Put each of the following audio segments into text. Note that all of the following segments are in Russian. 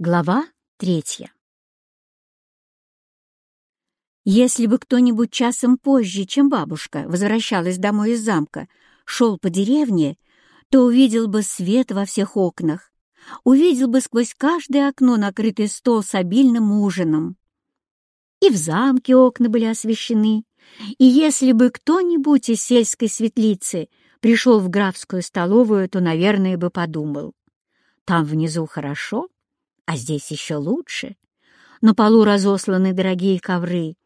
Глава третья. Если бы кто-нибудь часом позже, чем бабушка, возвращалась домой из замка, шел по деревне, то увидел бы свет во всех окнах, увидел бы сквозь каждое окно накрытый стол с обильным ужином. И в замке окна были освещены, и если бы кто-нибудь из сельской светлицы пришел в графскую столовую, то, наверное, бы подумал, там внизу хорошо, а здесь еще лучше. На полу разосланы дорогие ковры.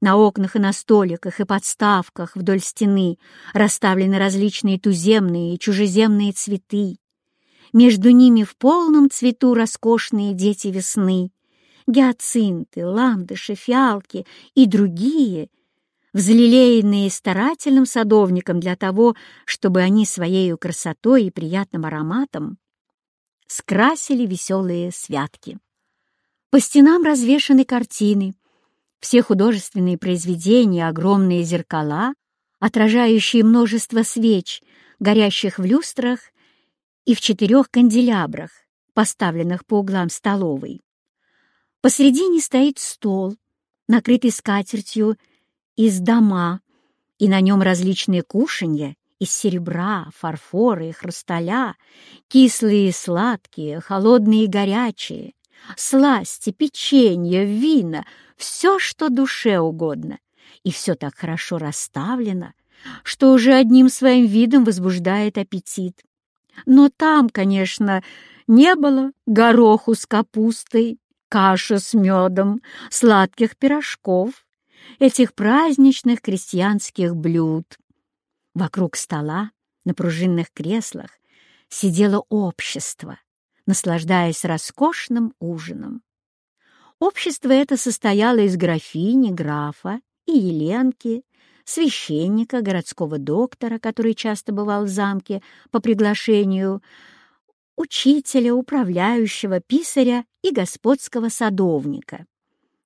На окнах и на столиках и подставках вдоль стены расставлены различные туземные и чужеземные цветы. Между ними в полном цвету роскошные дети весны, гиацинты, ландыши, фиалки и другие, взлелеянные старательным садовником для того, чтобы они своей красотой и приятным ароматом скрасили веселые святки. По стенам развешаны картины, все художественные произведения, огромные зеркала, отражающие множество свеч, горящих в люстрах и в четырех канделябрах, поставленных по углам столовой. Посредине стоит стол, накрытый скатертью из дома, и на нем различные кушанья из серебра, фарфора и хрусталя, кислые и сладкие, холодные и горячие, сласти, печенье, вина, все, что душе угодно. И все так хорошо расставлено, что уже одним своим видом возбуждает аппетит. Но там, конечно, не было гороху с капустой, каши с медом, сладких пирожков, этих праздничных крестьянских блюд. Вокруг стола, на пружинных креслах, сидело общество, наслаждаясь роскошным ужином. Общество это состояло из графини, графа и Еленки, священника, городского доктора, который часто бывал в замке по приглашению, учителя, управляющего, писаря и господского садовника,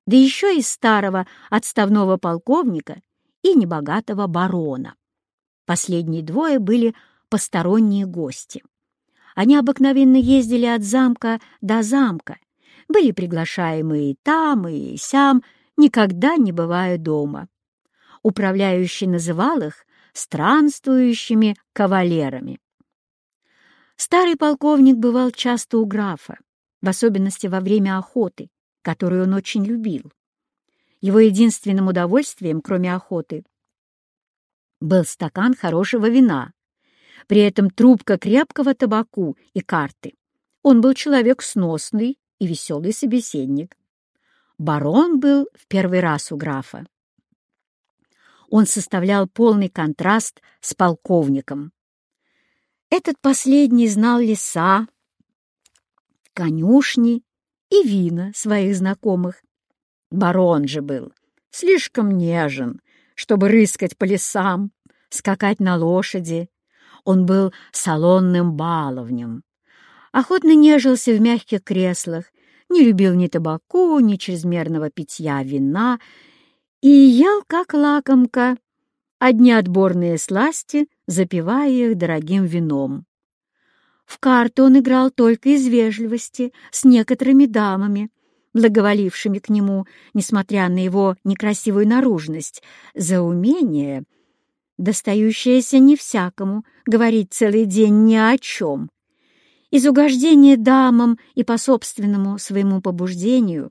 да еще и старого отставного полковника и небогатого барона. Последние двое были посторонние гости. Они обыкновенно ездили от замка до замка, были приглашаемые и там, и сям, никогда не бывая дома. Управляющий называл их странствующими кавалерами. Старый полковник бывал часто у графа, в особенности во время охоты, которую он очень любил. Его единственным удовольствием, кроме охоты, был стакан хорошего вина, при этом трубка крепкого табаку и карты. Он был человек сносный и веселый собеседник. Барон был в первый раз у графа. Он составлял полный контраст с полковником. Этот последний знал леса, конюшни и вина своих знакомых. Барон же был слишком нежен, чтобы рыскать по лесам, скакать на лошади. Он был салонным баловнем. Охотно нежился в мягких креслах, не любил ни табаку, ни чрезмерного питья вина и ел, как лакомка, одни отборные сласти, запивая их дорогим вином. В карты он играл только из вежливости с некоторыми дамами, благоволившими к нему, несмотря на его некрасивую наружность, за умение, достающееся не всякому, говорить целый день ни о чем. Из угождения дамам и по собственному своему побуждению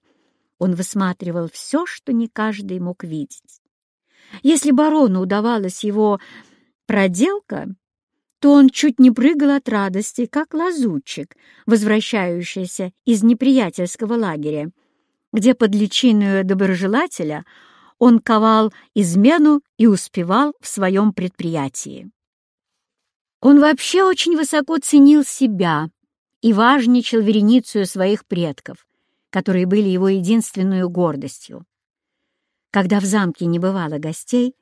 он высматривал все, что не каждый мог видеть. Если барону удавалась его проделка, то он чуть не прыгал от радости, как лазутчик, возвращающийся из неприятельского лагеря, где под личиной доброжелателя он ковал измену и успевал в своем предприятии. Он вообще очень высоко ценил себя и важничал вереницу своих предков, которые были его единственной гордостью. Когда в замке не бывало гостей,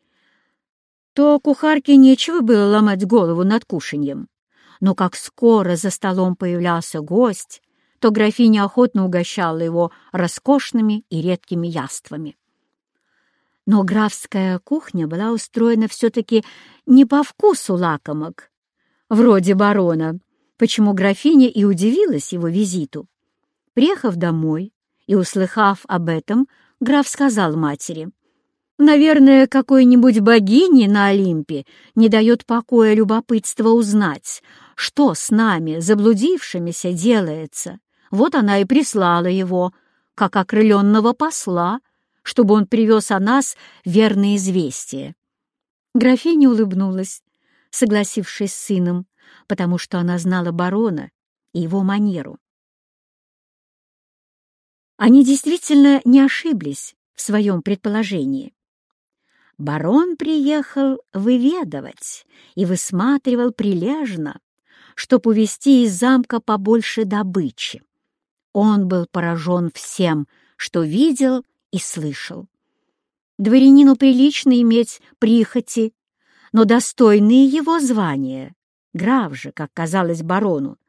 то кухарке нечего было ломать голову над кушаньем. Но как скоро за столом появлялся гость, то графиня охотно угощала его роскошными и редкими яствами. Но графская кухня была устроена все-таки не по вкусу лакомок, вроде барона, почему графиня и удивилась его визиту. Приехав домой и услыхав об этом, граф сказал матери, «Наверное, какой-нибудь богине на Олимпе не дает покоя любопытства узнать, что с нами, заблудившимися, делается. Вот она и прислала его, как окрыленного посла, чтобы он привез о нас верное известие». Графиня улыбнулась, согласившись с сыном, потому что она знала барона и его манеру. Они действительно не ошиблись в своем предположении. Барон приехал выведывать и высматривал прилежно, чтоб увести из замка побольше добычи. Он был поражен всем, что видел и слышал. Дворянину прилично иметь прихоти, но достойные его звания, граф же, как казалось барону,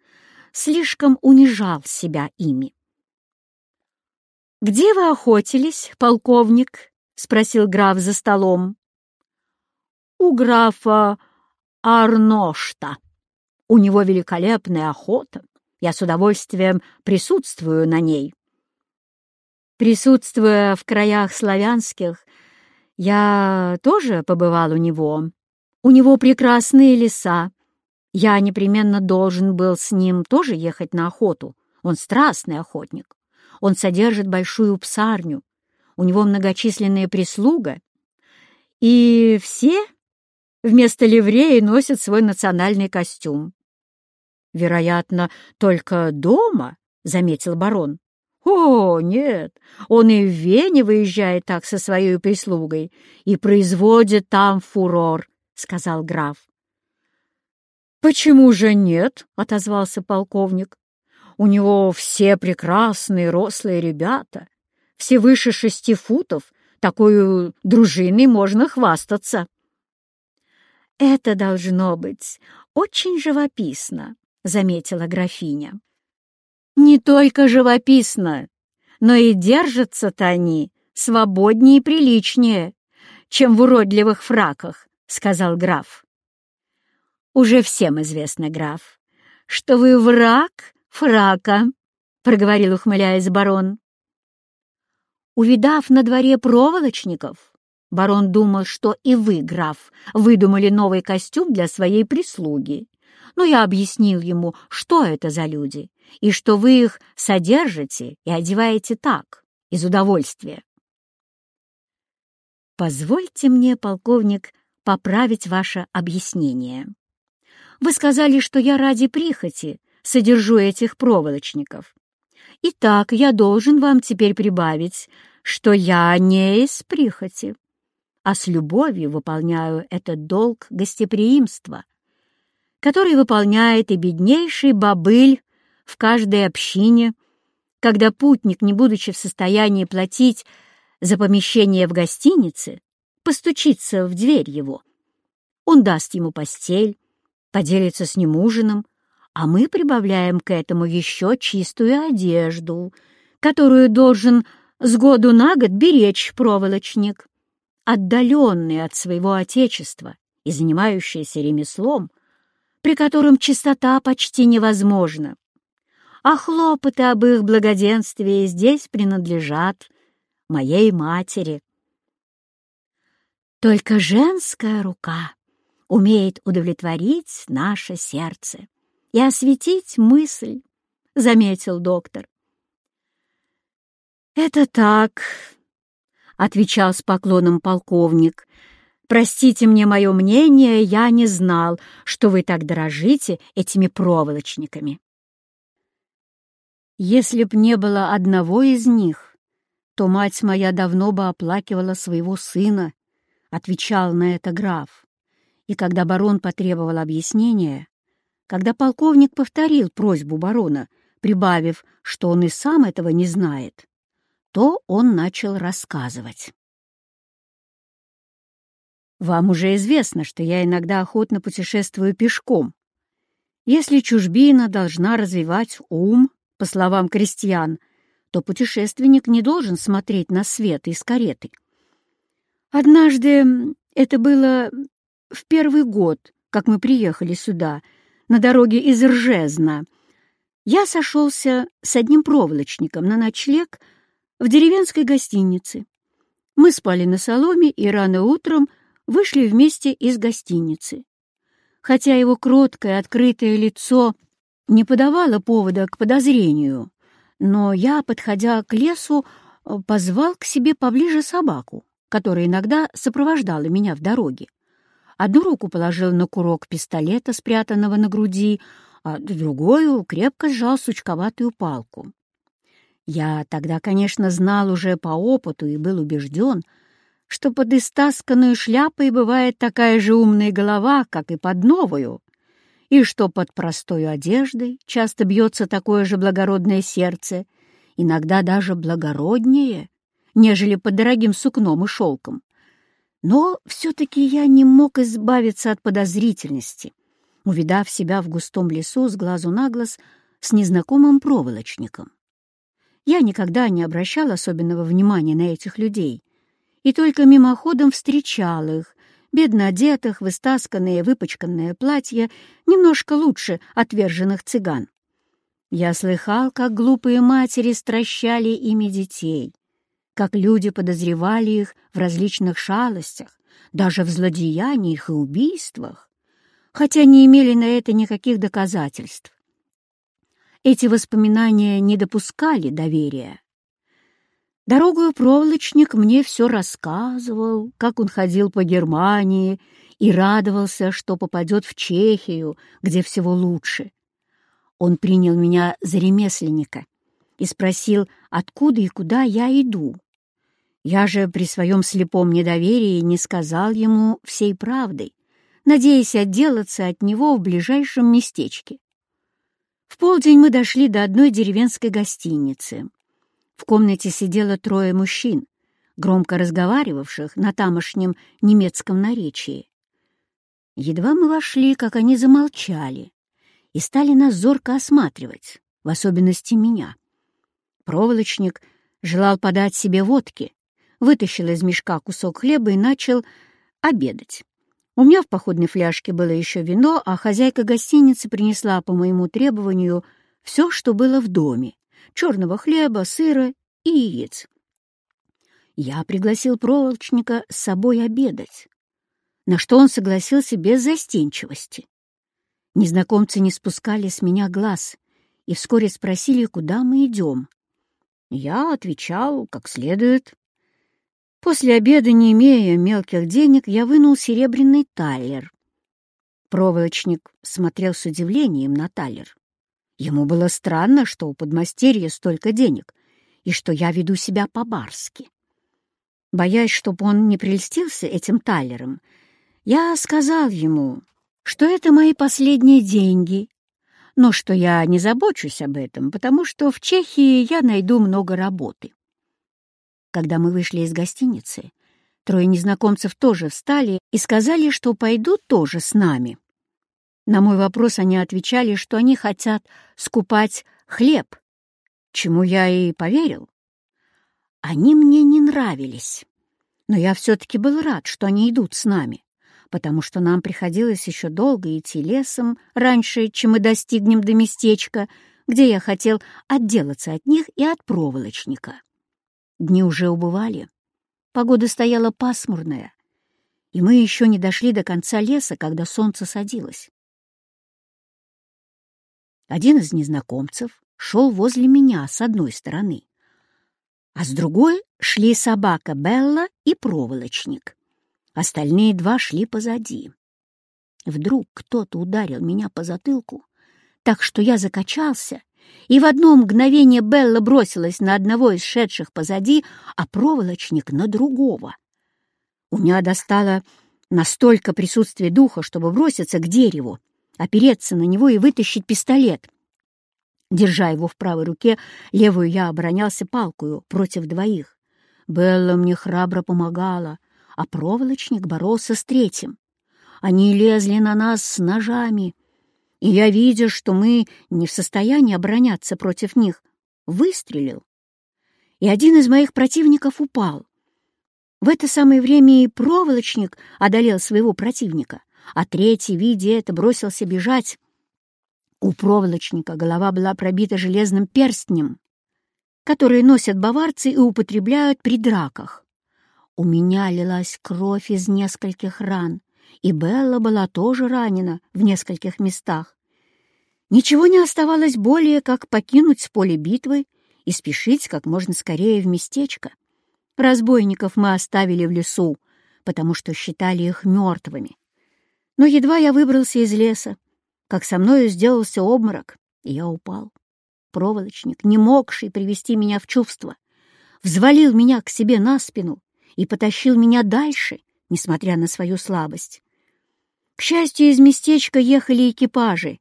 слишком унижал себя ими. «Где вы охотились, полковник?» — спросил граф за столом. «У графа Арношта. У него великолепная охота. Я с удовольствием присутствую на ней». Присутствуя в краях славянских, я тоже побывал у него. У него прекрасные леса. Я непременно должен был с ним тоже ехать на охоту. Он страстный охотник. Он содержит большую псарню, у него многочисленная прислуга, и все вместо ливреи носят свой национальный костюм. «Вероятно, только дома», — заметил барон. «О, нет, он и в Вене выезжает так со своей прислугой и производит там фурор», — сказал граф. «Почему же нет?» — отозвался полковник. У него все прекрасные рослые ребята, все выше шести футов, такой дружиной можно хвастаться. «Это должно быть очень живописно», — заметила графиня. «Не только живописно, но и держатся-то они свободнее и приличнее, чем в уродливых фраках», — сказал граф. «Уже всем известно, граф, что вы враг фрака», — проговорил, ухмыляясь барон. Увидав на дворе проволочников, барон думал, что и вы, граф, выдумали новый костюм для своей прислуги. Но я объяснил ему, что это за люди, и что вы их содержите и одеваете так, из удовольствия. Позвольте мне, полковник, поправить ваше объяснение. Вы сказали, что я ради прихоти содержу этих проволочников. Итак, я должен вам теперь прибавить, что я не из прихоти, а с любовью выполняю этот долг гостеприимства, который выполняет и беднейший бобыль в каждой общине, когда путник, не будучи в состоянии платить за помещение в гостинице, постучится в дверь его. Он даст ему постель, поделится с ним ужином, а мы прибавляем к этому еще чистую одежду, которую должен с году на год беречь проволочник, отдаленный от своего отечества и занимающийся ремеслом, при котором чистота почти невозможна. А хлопоты об их благоденствии здесь принадлежат моей матери. Только женская рука умеет удовлетворить наше сердце и осветить мысль, — заметил доктор. «Это так», — отвечал с поклоном полковник. «Простите мне мое мнение, я не знал, что вы так дорожите этими проволочниками». Если б не было одного из них, то мать моя давно бы оплакивала своего сына, — отвечал на это граф. И когда барон потребовал объяснения, когда полковник повторил просьбу барона, прибавив, что он и сам этого не знает, то он начал рассказывать. «Вам уже известно, что я иногда охотно путешествую пешком. Если чужбина должна развивать ум, по словам крестьян, то путешественник не должен смотреть на свет из кареты. Однажды, это было в первый год, как мы приехали сюда, на дороге из Ржезна. Я сошелся с одним проволочником на ночлег в деревенской гостинице. Мы спали на соломе и рано утром вышли вместе из гостиницы. Хотя его кроткое, открытое лицо не подавало повода к подозрению, но я, подходя к лесу, позвал к себе поближе собаку, которая иногда сопровождала меня в дороге. Одну руку положил на курок пистолета, спрятанного на груди, а другую крепко сжал сучковатую палку. Я тогда, конечно, знал уже по опыту и был убежден, что под истасканную шляпой бывает такая же умная голова, как и под новую, и что под простой одеждой часто бьется такое же благородное сердце, иногда даже благороднее, нежели под дорогим сукном и шелком. Но все-таки я не мог избавиться от подозрительности, увидав себя в густом лесу с глазу на глаз с незнакомым проволочником. Я никогда не обращал особенного внимания на этих людей и только мимоходом встречал их, бедно одетых, в истасканные, выпачканные платья, немножко лучше отверженных цыган. Я слыхал, как глупые матери стращали ими детей, как люди подозревали их в различных шалостях, даже в злодеяниях и убийствах, хотя не имели на это никаких доказательств. Эти воспоминания не допускали доверия. Дорогою проволочник мне все рассказывал, как он ходил по Германии и радовался, что попадет в Чехию, где всего лучше. Он принял меня за ремесленника и спросил, откуда и куда я иду. Я же при своем слепом недоверии не сказал ему всей правды, надеясь отделаться от него в ближайшем местечке. В полдень мы дошли до одной деревенской гостиницы. В комнате сидело трое мужчин, громко разговаривавших на тамошнем немецком наречии. Едва мы вошли, как они замолчали и стали нас зорко осматривать, в особенности меня. Проволочник желал подать себе водки, вытащил из мешка кусок хлеба и начал обедать. У меня в походной фляжке было еще вино, а хозяйка гостиницы принесла по моему требованию все, что было в доме — черного хлеба, сыра и яиц. Я пригласил проволочника с собой обедать, на что он согласился без застенчивости. Незнакомцы не спускали с меня глаз и вскоре спросили, куда мы идем. Я отвечал, как следует. После обеда, не имея мелких денег, я вынул серебряный талер. Проволочник смотрел с удивлением на талер. Ему было странно, что у подмастерья столько денег, и что я веду себя по-барски. Боясь, чтобы он не прельстился этим талером, я сказал ему, что это мои последние деньги, но что я не забочусь об этом, потому что в Чехии я найду много работы. Когда мы вышли из гостиницы, трое незнакомцев тоже встали и сказали, что пойдут тоже с нами. На мой вопрос они отвечали, что они хотят скупать хлеб, чему я и поверил. Они мне не нравились, но я все-таки был рад, что они идут с нами, потому что нам приходилось еще долго идти лесом раньше, чем мы достигнем до местечка, где я хотел отделаться от них и от проволочника. Дни уже убывали. Погода стояла пасмурная, и мы еще не дошли до конца леса, когда солнце садилось. Один из незнакомцев шел возле меня с одной стороны, а с другой шли собака Белла и проволочник. Остальные два шли позади. Вдруг кто-то ударил меня по затылку, так что я закачался и в одно мгновение Белла бросилась на одного из шедших позади, а проволочник — на другого. У меня достало настолько присутствие духа, чтобы броситься к дереву, опереться на него и вытащить пистолет. Держа его в правой руке, левую я оборонялся палкою против двоих. Белла мне храбро помогала, а проволочник боролся с третьим. Они лезли на нас с ножами, и я, видя, что мы не в состоянии обороняться против них, выстрелил. И один из моих противников упал. В это самое время и проволочник одолел своего противника, а третий, видя это, бросился бежать. У проволочника голова была пробита железным перстнем, который носят баварцы и употребляют при драках. У меня лилась кровь из нескольких ран, и Белла была тоже ранена в нескольких местах. Ничего не оставалось более, как покинуть поле битвы и спешить как можно скорее в местечко. Разбойников мы оставили в лесу, потому что считали их мертвыми. Но едва я выбрался из леса, как со мною сделался обморок, и я упал. Проволочник, не могший привести меня в чувство, взвалил меня к себе на спину и потащил меня дальше, несмотря на свою слабость. К счастью, из местечка ехали экипажи.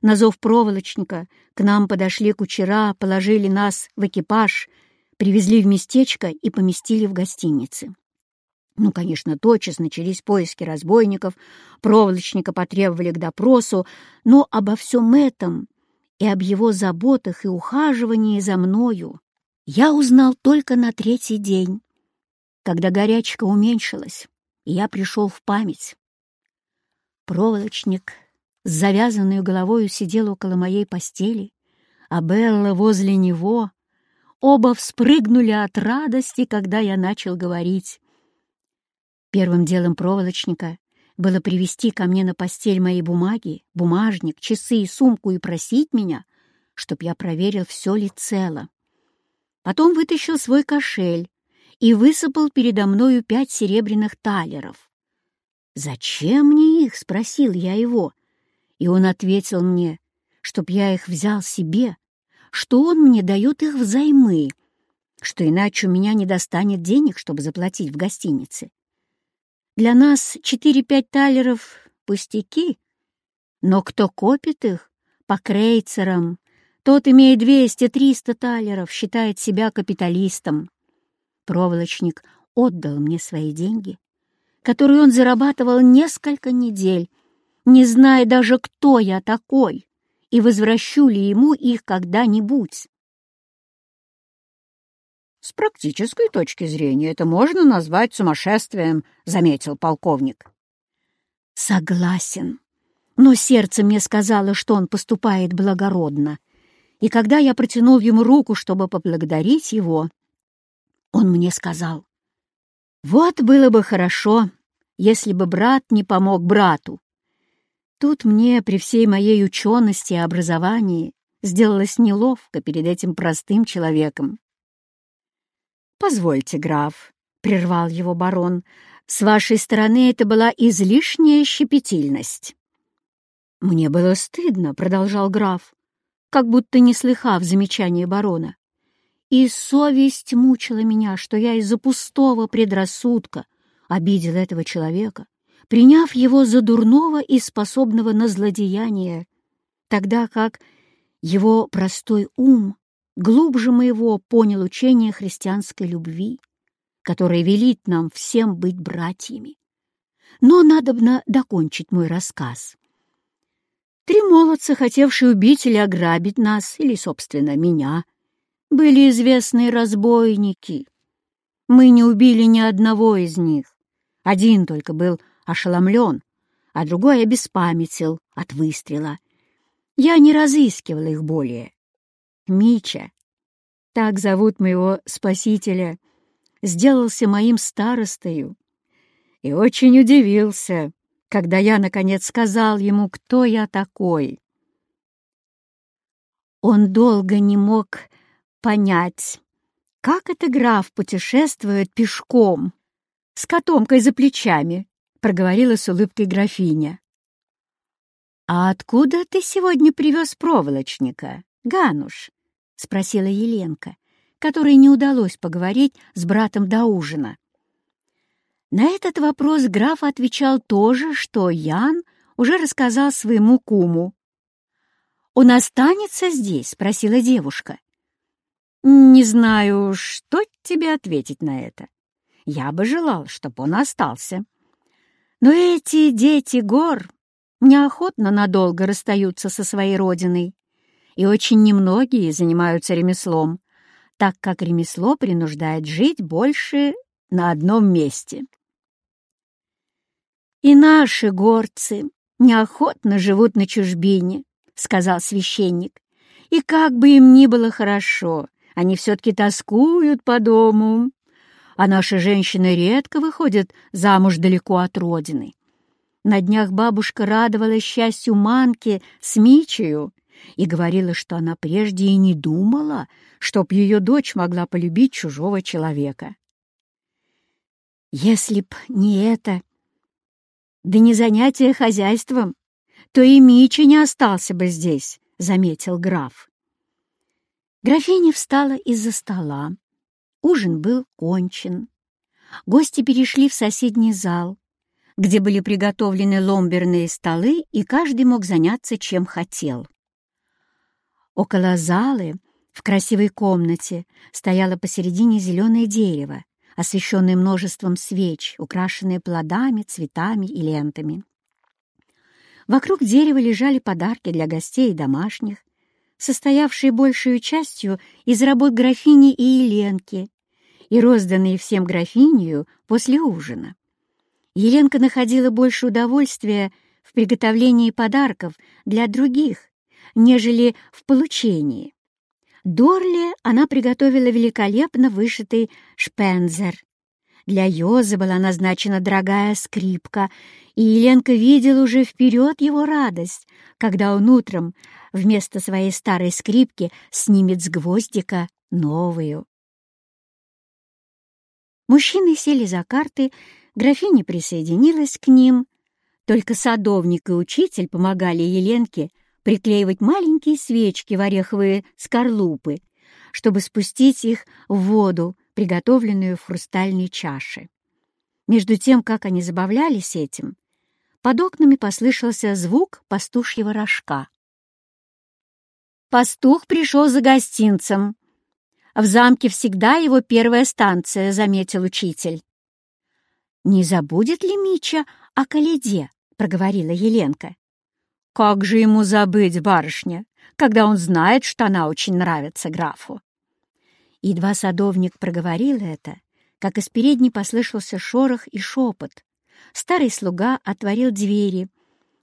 На зов проволочника к нам подошли кучера, положили нас в экипаж, привезли в местечко и поместили в гостинице. Ну, конечно, тотчас начались поиски разбойников, проволочника потребовали к допросу, но обо всем этом и об его заботах и ухаживании за мною я узнал только на третий день, когда горячка уменьшилась, и я пришел в память. Проволочник с завязанной головою сидел около моей постели, а Белла возле него. Оба вспрыгнули от радости, когда я начал говорить. Первым делом проволочника было привести ко мне на постель мои бумаги, бумажник, часы и сумку и просить меня, чтоб я проверил, все ли цело. Потом вытащил свой кошель и высыпал передо мною пять серебряных талеров. «Зачем мне их?» — спросил я его. И он ответил мне, чтоб я их взял себе, что он мне дает их взаймы, что иначе у меня не достанет денег, чтобы заплатить в гостинице. Для нас четыре-пять талеров — пустяки, но кто копит их по крейцерам, тот, имеет двести-триста талеров, считает себя капиталистом. Проволочник отдал мне свои деньги, которые он зарабатывал несколько недель, не зная даже, кто я такой, и возвращу ли ему их когда-нибудь. «С практической точки зрения это можно назвать сумасшествием», — заметил полковник. «Согласен. Но сердце мне сказало, что он поступает благородно. И когда я протянул ему руку, чтобы поблагодарить его, он мне сказал, «Вот было бы хорошо, если бы брат не помог брату». Тут мне, при всей моей учености и образовании, сделалось неловко перед этим простым человеком. «Позвольте, граф», — прервал его барон, — «с вашей стороны это была излишняя щепетильность». «Мне было стыдно», — продолжал граф, как будто не слыхав замечания барона. «И совесть мучила меня, что я из-за пустого предрассудка обидел этого человека, приняв его за дурного и способного на злодеяние, тогда как его простой ум глубже моего понял учение христианской любви, которое велит нам всем быть братьями. Но надобно докончить мой рассказ. Три молодца, хотевшие убить или ограбить нас, или, собственно, меня, были известные разбойники. Мы не убили ни одного из них. Один только был ошеломлен, а другой обеспамятил от выстрела. Я не разыскивал их более. Мича, так зовут моего спасителя, сделался моим старостою и очень удивился, когда я, наконец, сказал ему, кто я такой. Он долго не мог понять, как это граф путешествует пешком, с котомкой за плечами, проговорила с улыбкой графиня. «А откуда ты сегодня привез проволочника, Гануш?» — спросила Еленка, которой не удалось поговорить с братом до ужина. На этот вопрос граф отвечал то же, что Ян уже рассказал своему куму. «Он останется здесь?» — спросила девушка. «Не знаю, что тебе ответить на это. Я бы желал, чтобы он остался. Но эти дети гор неохотно надолго расстаются со своей родиной и очень немногие занимаются ремеслом, так как ремесло принуждает жить больше на одном месте. И наши горцы неохотно живут на чужбине, — сказал священник. «И как бы им ни было хорошо, они все-таки тоскуют по дому. А наши женщины редко выходят замуж далеко от родины. На днях бабушка радовалась счастью Манки с Мичею и говорила, что она прежде и не думала, чтоб ее дочь могла полюбить чужого человека. Если б не это, да не занятие хозяйством, то и Мичи не остался бы здесь, — заметил граф. Графиня встала из-за стола. Ужин был кончен. Гости перешли в соседний зал, где были приготовлены ломберные столы, и каждый мог заняться чем хотел. Около залы, в красивой комнате, стояло посередине зеленое дерево, освещенное множеством свеч, украшенное плодами, цветами и лентами. Вокруг дерева лежали подарки для гостей и домашних, состоявшие большей частью из работ графини и Еленки, и розданные всем графинью после ужина. Еленка находила больше удовольствия в приготовлении подарков для других, нежели в получении. Дорле она приготовила великолепно вышитый шпензер. Для Йоза была назначена дорогая скрипка, и Еленка видела уже вперед его радость, когда он утром вместо своей старой скрипки снимет с гвоздика новую. Мужчины сели за карты, графиня присоединилась к ним. Только садовник и учитель помогали Еленке приклеивать маленькие свечки в ореховые скорлупы, чтобы спустить их в воду, приготовленную в хрустальной чаше. Между тем, как они забавлялись этим, под окнами послышался звук пастушьего рожка. Пастух пришел за гостинцем. В замке всегда его первая станция, — заметил учитель. «Не забудет ли Мича о Каледе?» — проговорила Еленка. «Как же ему забыть, барышня, когда он знает, что она очень нравится графу?» Едва садовник проговорил это, как из передней послышался шорох и шепот. Старый слуга отворил двери,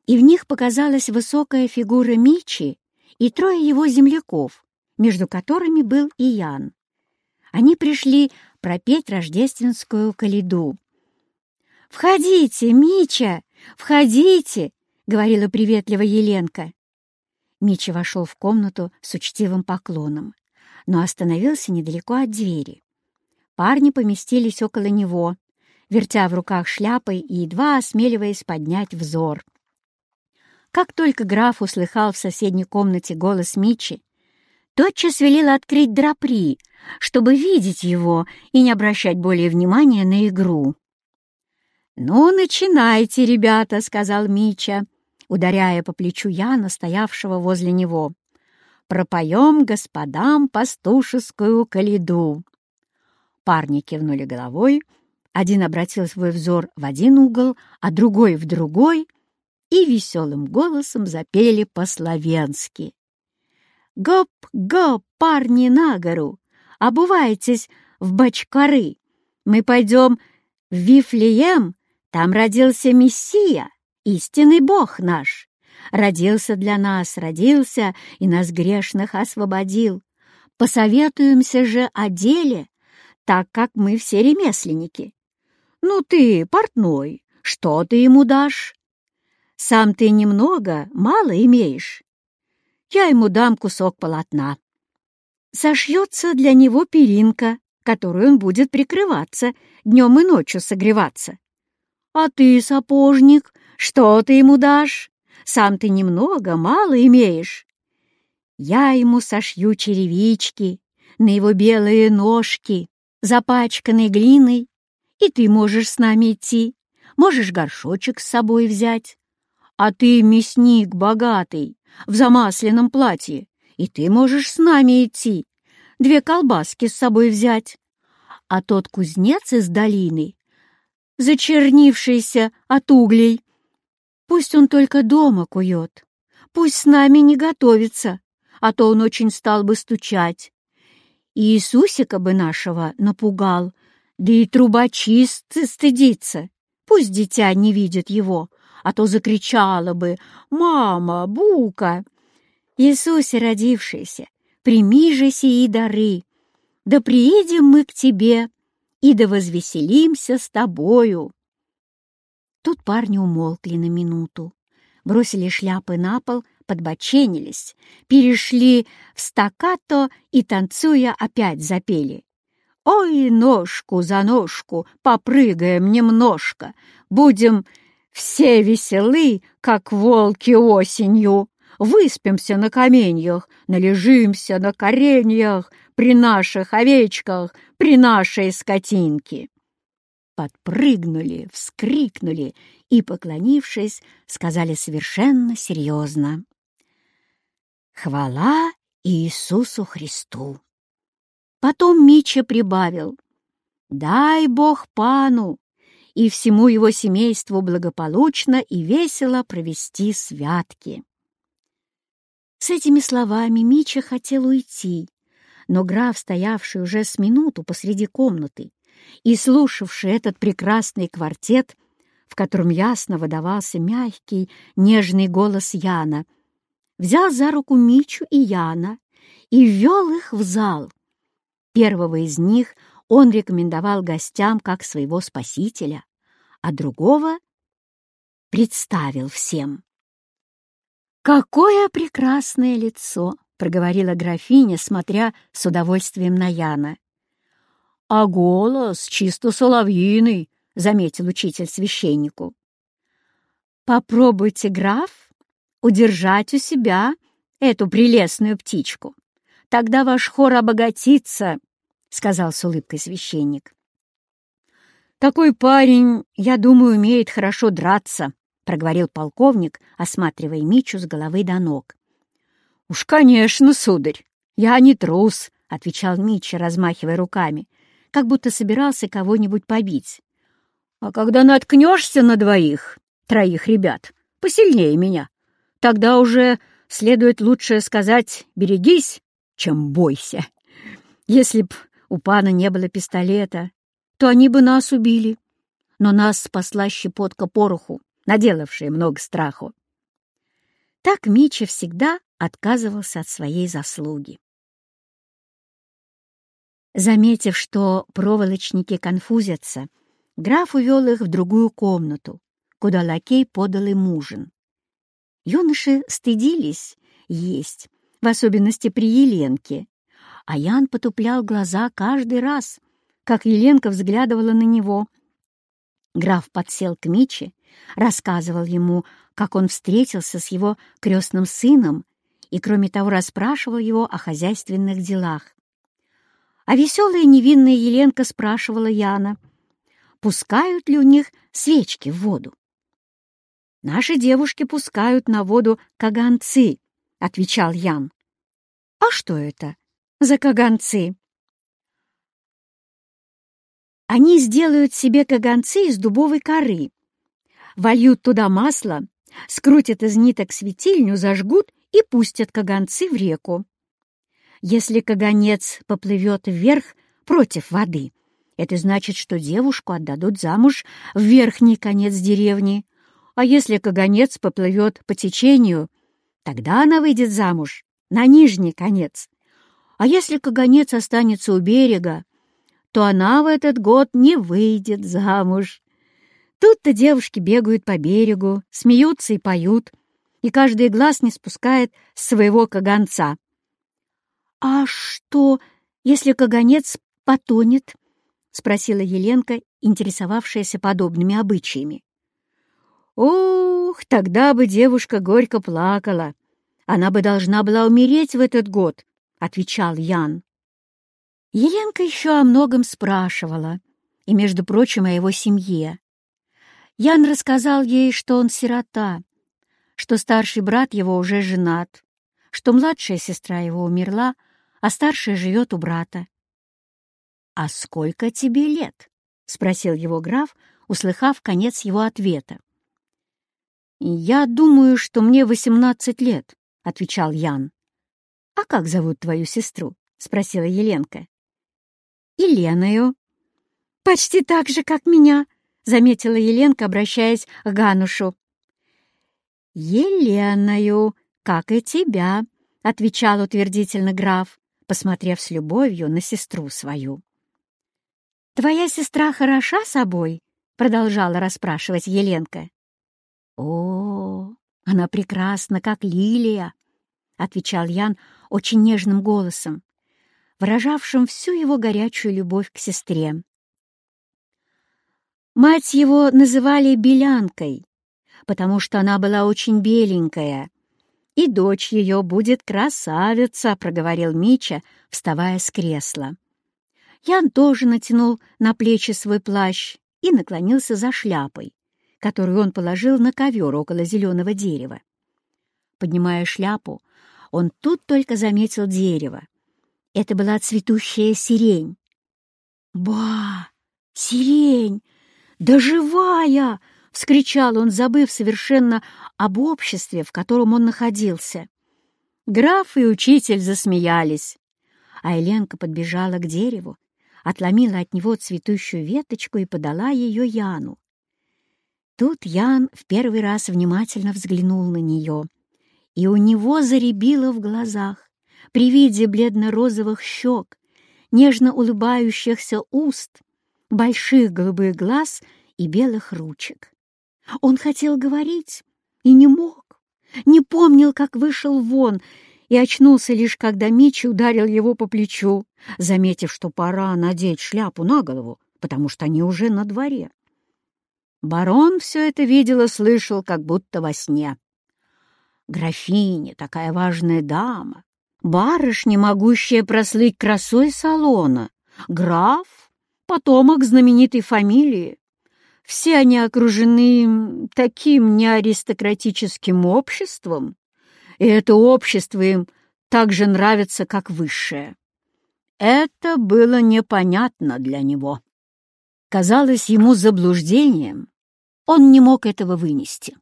и в них показалась высокая фигура Мичи и трое его земляков, между которыми был и Ян. Они пришли пропеть рождественскую каледу. «Входите, Мича, входите!» — говорила приветливо Еленка. Мича вошел в комнату с учтивым поклоном, но остановился недалеко от двери. Парни поместились около него, вертя в руках шляпой и едва осмеливаясь поднять взор. Как только граф услыхал в соседней комнате голос Мичи, тотчас велел открыть драпри, чтобы видеть его и не обращать более внимания на игру. «Ну, начинайте, ребята», — сказал Мича, ударяя по плечу Яна, стоявшего возле него. «Пропоем господам пастушескую каледу». Парни кивнули головой, один обратил свой взор в один угол, а другой — в другой, и веселым голосом запели по-словенски. «Гоп-гоп, парни, на гору! Обувайтесь в бочкары! Мы пойдем в Вифлеем, там родился Мессия, истинный Бог наш. Родился для нас, родился и нас грешных освободил. Посоветуемся же о деле, так как мы все ремесленники. Ну ты, портной, что ты ему дашь? Сам ты немного, мало имеешь. Я ему дам кусок полотна. Сошьется для него перинка, которую он будет прикрываться, днем и ночью согреваться. А ты, сапожник, что ты ему дашь? Сам ты немного, мало имеешь. Я ему сошью черевички на его белые ножки, запачканные глиной, и ты можешь с нами идти, можешь горшочек с собой взять. А ты мясник богатый, в замасленном платье, и ты можешь с нами идти, две колбаски с собой взять. А тот кузнец из долины зачернившийся от углей. Пусть он только дома кует, пусть с нами не готовится, а то он очень стал бы стучать. И Иисусика бы нашего напугал, да и трубочист стыдится. Пусть дитя не видит его, а то закричала бы «Мама, Бука!» Иисусе родившийся, прими же сии дары, да приедем мы к тебе, и да возвеселимся с тобою. Тут парни умолкли на минуту, бросили шляпы на пол, подбоченились, перешли в стаккато и, танцуя, опять запели. «Ой, ножку за ножку, попрыгаем немножко, будем все веселы, как волки осенью, выспимся на каменьях, належимся на кореньях, при наших овечках, при нашей скотинке!» Подпрыгнули, вскрикнули и, поклонившись, сказали совершенно серьезно. «Хвала Иисусу Христу!» Потом Мича прибавил. «Дай Бог пану и всему его семейству благополучно и весело провести святки». С этими словами Мича хотел уйти, но граф, стоявший уже с минуту посреди комнаты и слушавший этот прекрасный квартет, в котором ясно выдавался мягкий, нежный голос Яна, взял за руку Мичу и Яна и ввел их в зал. Первого из них он рекомендовал гостям как своего спасителя, а другого представил всем. «Какое прекрасное лицо!» — проговорила графиня, смотря с удовольствием на Яна. «А голос чисто соловьиный», — заметил учитель священнику. «Попробуйте, граф, удержать у себя эту прелестную птичку. Тогда ваш хор обогатится», — сказал с улыбкой священник. «Такой парень, я думаю, умеет хорошо драться», — проговорил полковник, осматривая Мичу с головы до ног. «Уж, конечно, сударь, я не трус», — отвечал Мича, размахивая руками, как будто собирался кого-нибудь побить. «А когда наткнешься на двоих, троих ребят, посильнее меня, тогда уже следует лучше сказать «берегись», чем бойся. Если б у пана не было пистолета, то они бы нас убили. Но нас спасла щепотка пороху, наделавшая много страху. Так Мича всегда отказывался от своей заслуги. Заметив, что проволочники конфузятся, граф увел их в другую комнату, куда лакей подал им ужин. Юноши стыдились есть, в особенности при Еленке, а Ян потуплял глаза каждый раз, как Еленка взглядывала на него. Граф подсел к Миче, рассказывал ему, как он встретился с его крестным сыном и, кроме того, расспрашивал его о хозяйственных делах. А веселая невинная Еленка спрашивала Яна, пускают ли у них свечки в воду. «Наши девушки пускают на воду каганцы», — отвечал Ян. «А что это за каганцы?» Они сделают себе каганцы из дубовой коры, вольют туда масло, скрутят из ниток светильню, зажгут и пустят каганцы в реку. Если каганец поплывет вверх против воды, это значит, что девушку отдадут замуж в верхний конец деревни, а если каганец поплывет по течению, тогда она выйдет замуж на нижний конец. А если каганец останется у берега, то она в этот год не выйдет замуж. Тут-то девушки бегают по берегу, смеются и поют, и каждый глаз не спускает с своего каганца. «А что, если каганец потонет?» — спросила Еленка, интересовавшаяся подобными обычаями. «Ох, тогда бы девушка горько плакала. Она бы должна была умереть в этот год», — отвечал Ян. Еленка еще о многом спрашивала, и, между прочим, о его семье. Ян рассказал ей, что он сирота, что старший брат его уже женат, что младшая сестра его умерла, а старшая живет у брата. «А сколько тебе лет?» — спросил его граф, услыхав конец его ответа. «Я думаю, что мне восемнадцать лет», — отвечал Ян. «А как зовут твою сестру?» — спросила Еленка. «Еленою». «Почти так же, как меня», — заметила Еленка, обращаясь к Ганушу. «Еленою, как и тебя», —— отвечал утвердительно граф, посмотрев с любовью на сестру свою. «Твоя сестра хороша собой?» — продолжала расспрашивать Еленка. «О, она прекрасна, как лилия!» — отвечал Ян очень нежным голосом, выражавшим всю его горячую любовь к сестре. Мать его называли Белянкой, потому что она была очень беленькая, и дочь ее будет красавица, — проговорил Мича, вставая с кресла. Ян тоже натянул на плечи свой плащ и наклонился за шляпой, которую он положил на ковер около зеленого дерева. Поднимая шляпу, он тут только заметил дерево. Это была цветущая сирень. «Ба! Сирень! Да живая!» — вскричал он, забыв совершенно об обществе, в котором он находился. Граф и учитель засмеялись, а Еленка подбежала к дереву, отломила от него цветущую веточку и подала ее Яну. Тут Ян в первый раз внимательно взглянул на нее, и у него заребило в глазах при виде бледно-розовых щек, нежно улыбающихся уст, больших голубых глаз и белых ручек. Он хотел говорить и не мог, не помнил, как вышел вон, и очнулся лишь, когда Мичи ударил его по плечу, заметив, что пора надеть шляпу на голову, потому что они уже на дворе. Барон все это видел и слышал, как будто во сне. Графиня, такая важная дама, барышня, могущая прослыть красой салона, граф, потомок знаменитой фамилии, все они окружены таким неаристократическим обществом, и это общество им так же нравится, как высшее. Это было непонятно для него. Казалось ему заблуждением. Он не мог этого вынести.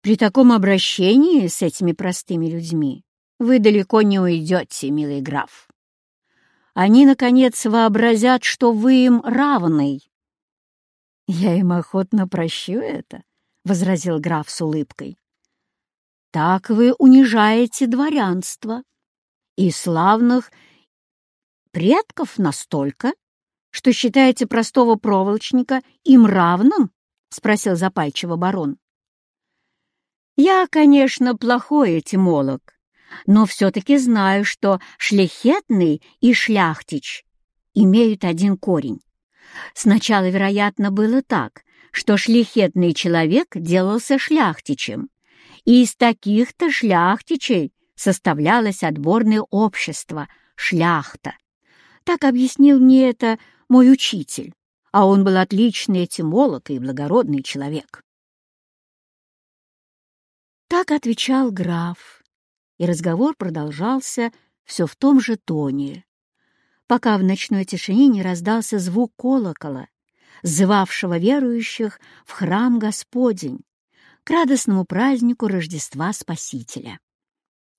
При таком обращении с этими простыми людьми вы далеко не уйдете, милый граф. Они, наконец, вообразят, что вы им равный, «Я им охотно прощу это», — возразил граф с улыбкой. «Так вы унижаете дворянство и славных предков настолько, что считаете простого проволочника им равным?» — спросил запальчиво барон. «Я, конечно, плохой этимолог, но все-таки знаю, что шляхетный и шляхтич имеют один корень. Сначала, вероятно, было так, что шляхетный человек делался шляхтичем, и из таких-то шляхтичей составлялось отборное общество, шляхта. Так объяснил мне это мой учитель, а он был отличный этимолог и благородный человек. Так отвечал граф, и разговор продолжался все в том же тоне, пока в ночной тишине не раздался звук колокола, зывавшего верующих в храм Господень к радостному празднику Рождества Спасителя.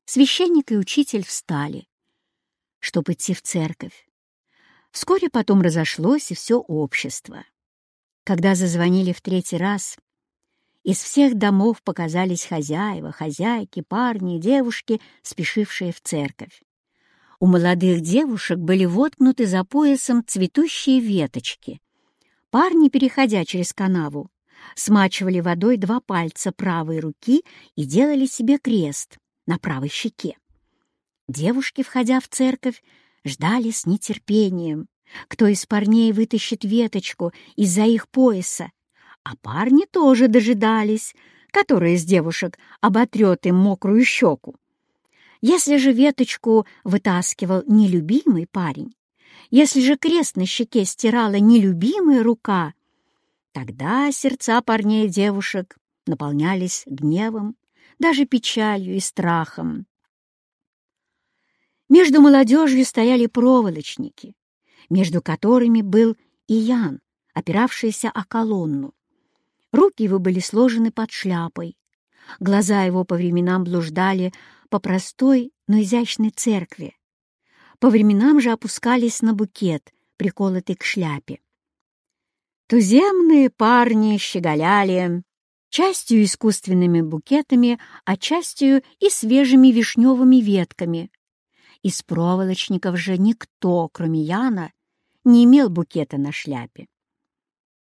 Священник и учитель встали, чтобы идти в церковь. Вскоре потом разошлось и все общество. Когда зазвонили в третий раз, из всех домов показались хозяева, хозяйки, парни и девушки, спешившие в церковь. У молодых девушек были воткнуты за поясом цветущие веточки. Парни, переходя через канаву, смачивали водой два пальца правой руки и делали себе крест на правой щеке. Девушки, входя в церковь, ждали с нетерпением, кто из парней вытащит веточку из-за их пояса, а парни тоже дожидались, который из девушек оботрет им мокрую щеку. Если же веточку вытаскивал нелюбимый парень, если же крест на щеке стирала нелюбимая рука, тогда сердца парней и девушек наполнялись гневом, даже печалью и страхом. Между молодежью стояли проволочники, между которыми был и Ян, опиравшийся о колонну. Руки его были сложены под шляпой, глаза его по временам блуждали по простой, но изящной церкви. По временам же опускались на букет, приколотый к шляпе. Туземные парни щеголяли, частью искусственными букетами, а частью и свежими вишневыми ветками. Из проволочников же никто, кроме Яна, не имел букета на шляпе.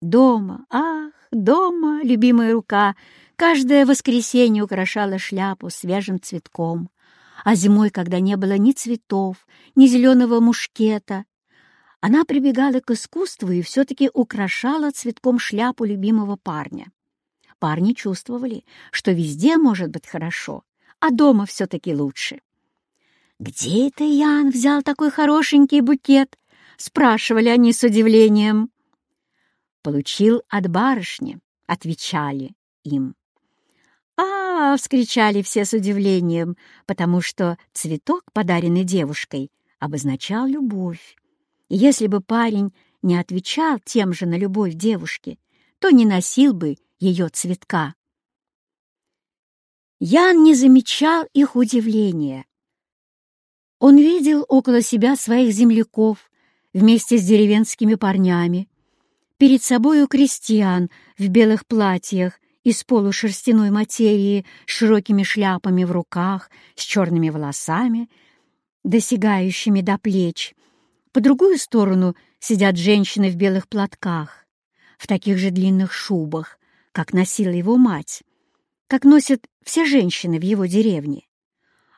Дома, ах, дома, любимая рука, каждое воскресенье украшала шляпу свежим цветком, а зимой, когда не было ни цветов, ни зеленого мушкета, она прибегала к искусству и все-таки украшала цветком шляпу любимого парня. Парни чувствовали, что везде может быть хорошо, а дома все-таки лучше. «Где это Ян взял такой хорошенький букет?» — спрашивали они с удивлением. «Получил от барышни», — отвечали им. «А!» — вскричали все с удивлением, потому что цветок, подаренный девушкой, обозначал любовь. И если бы парень не отвечал тем же на любовь девушки, то не носил бы ее цветка. Ян не замечал их удивления. Он видел около себя своих земляков вместе с деревенскими парнями, перед собою крестьян в белых платьях из полушерстяной материи с широкими шляпами в руках, с черными волосами, досягающими до плеч. По другую сторону сидят женщины в белых платках, в таких же длинных шубах, как носила его мать, как носят все женщины в его деревне.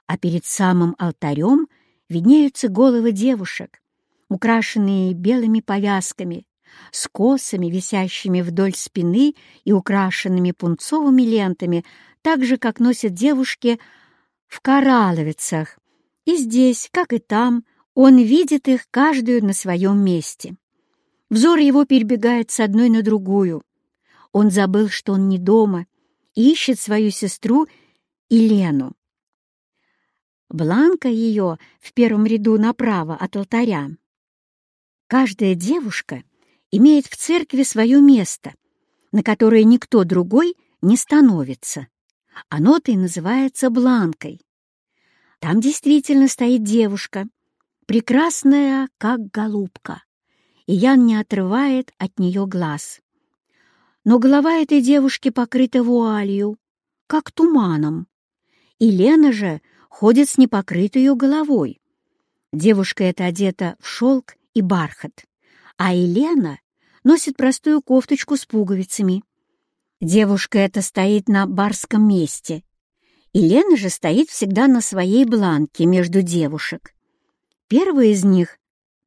А перед самым алтарем виднеются головы девушек, украшенные белыми повязками, с косами, висящими вдоль спины и украшенными пунцовыми лентами, так же, как носят девушки в коралловицах. И здесь, как и там, он видит их каждую на своем месте. Взор его перебегает с одной на другую, он забыл, что он не дома, и ищет свою сестру Елену. Бланка ее в первом ряду направо от алтаря. Каждая девушка имеет в церкви свое место, на которое никто другой не становится. Оно-то и называется Бланкой. Там действительно стоит девушка, прекрасная, как голубка, и Ян не отрывает от нее глаз но голова этой девушки покрыта вуалью, как туманом. И Лена же ходит с непокрытой головой. Девушка эта одета в шелк и бархат, а Елена носит простую кофточку с пуговицами. Девушка эта стоит на барском месте. Елена же стоит всегда на своей бланке между девушек. Первая из них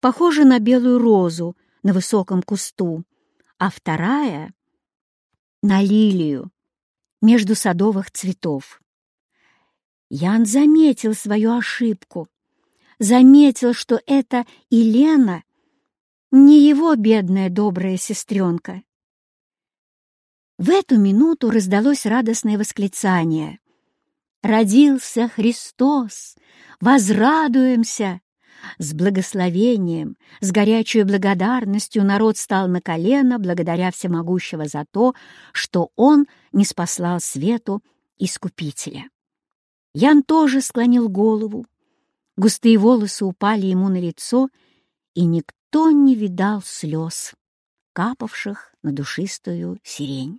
похожа на белую розу на высоком кусту, а вторая на лилию между садовых цветов. Ян заметил свою ошибку, заметил, что это Елена, не его бедная добрая сестренка. В эту минуту раздалось радостное восклицание. «Родился Христос! Возрадуемся!» С благословением, с горячей благодарностью народ стал на колено благодаря всемогущего за то, что он не спаслал свету Искупителя. Ян тоже склонил голову. Густые волосы упали ему на лицо, и никто не видал слез, капавших на душистую сирень.